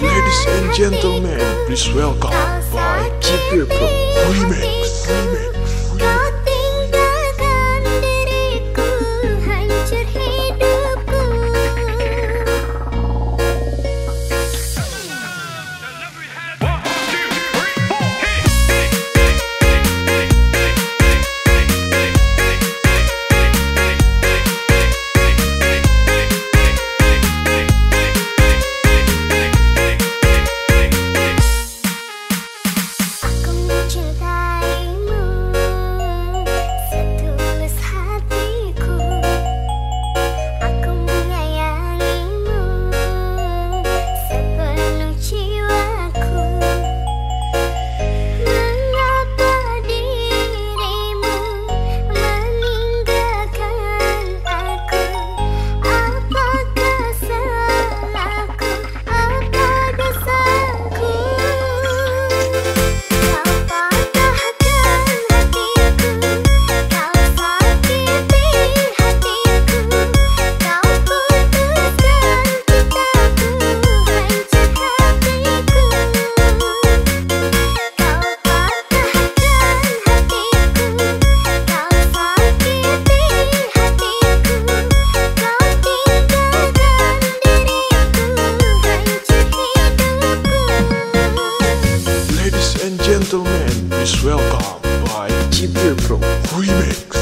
Ladies and gentlemen, please welcome by Keep Your Pro Remix. Remix. welcome by Deep Purple Remix.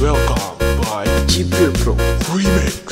welcome by Gabriel Pro Remake.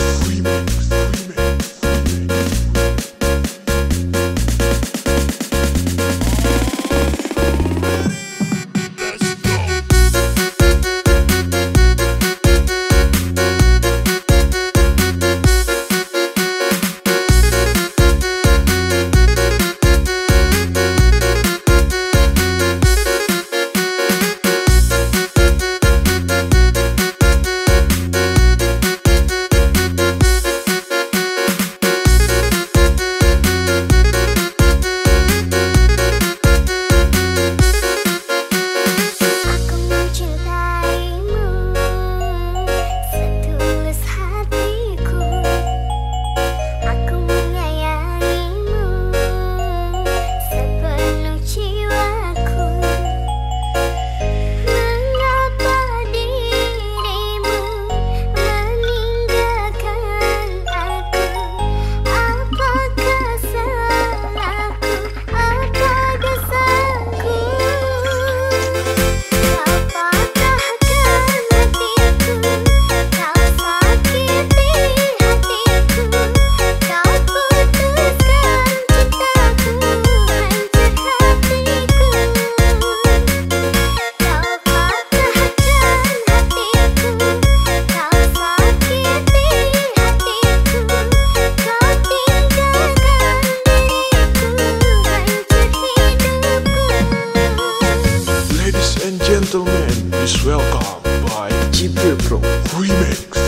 gentlemen, is welcome by Keep Pro Remix.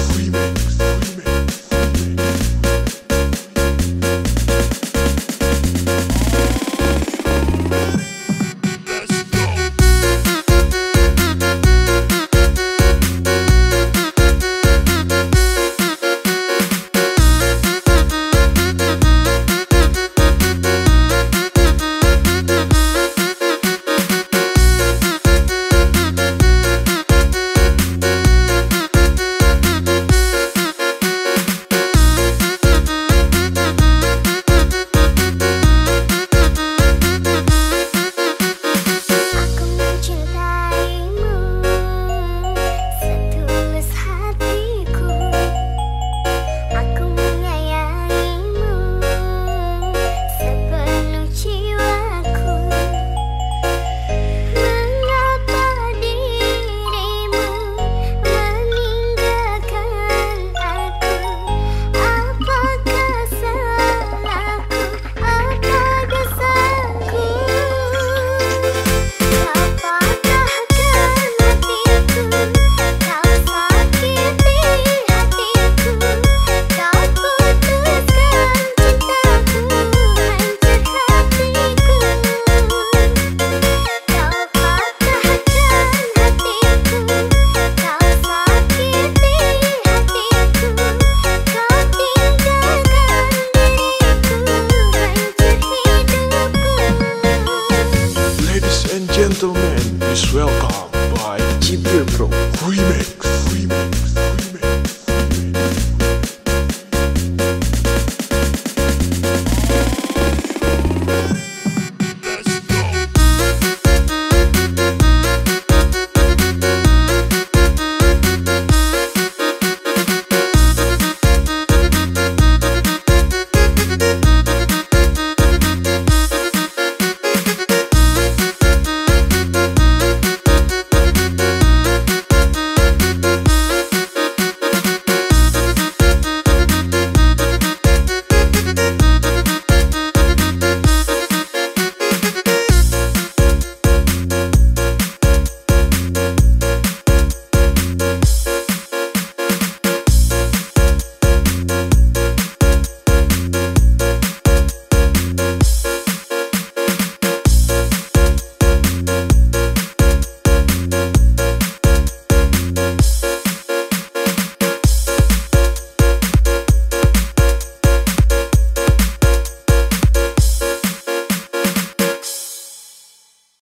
gentlemen is welcome by Chipper Pro. Remix. Remix.